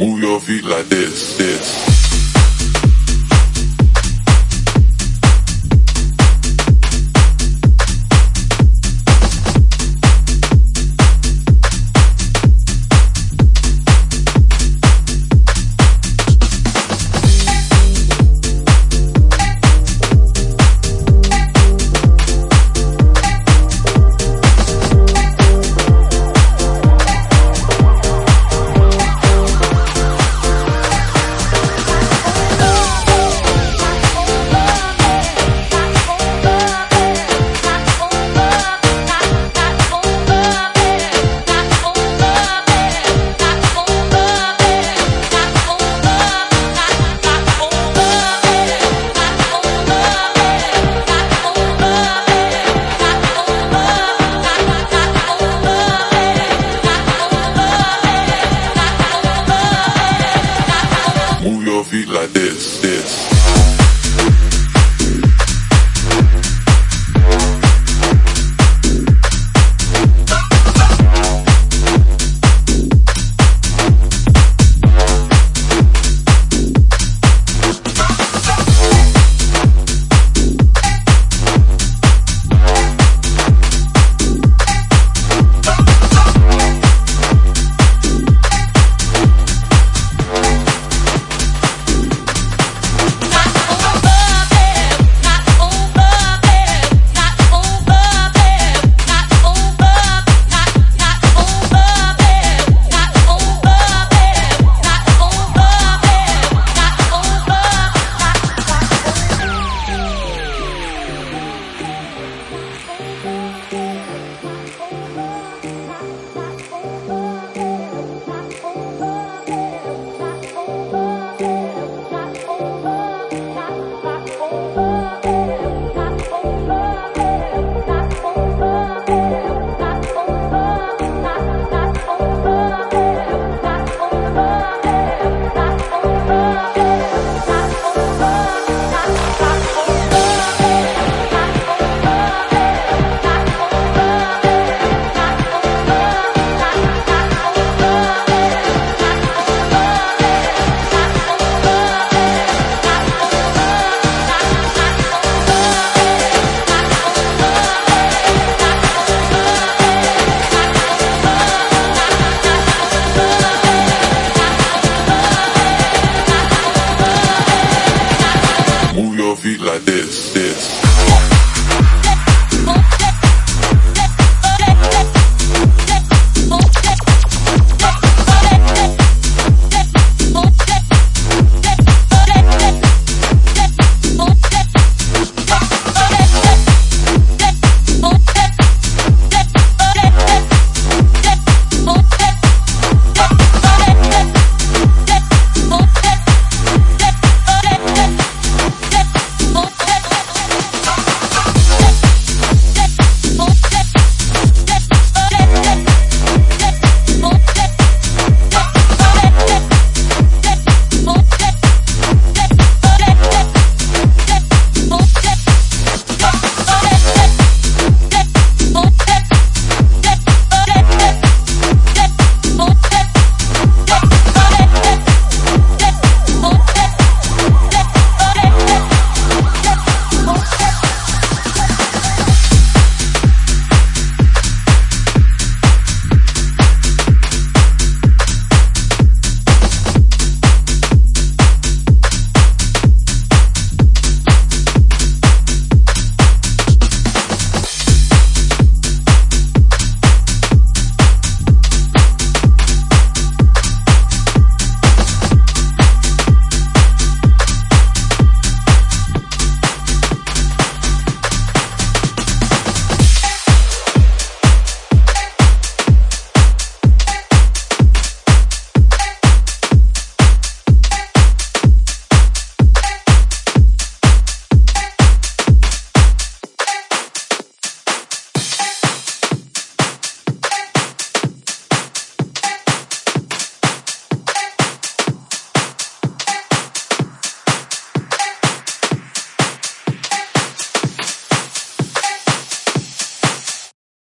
Move your feet like this, this. Feet like this, this, this.